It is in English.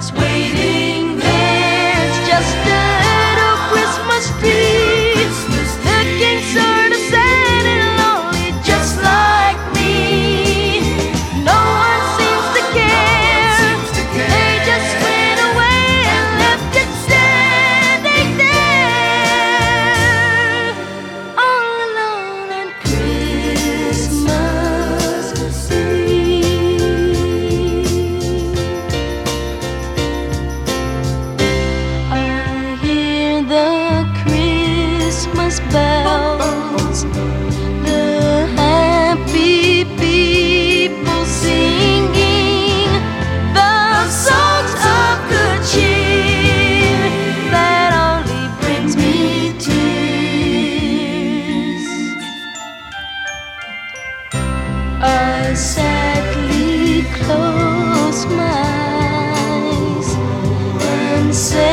what's waiting. sadly close my eyes and say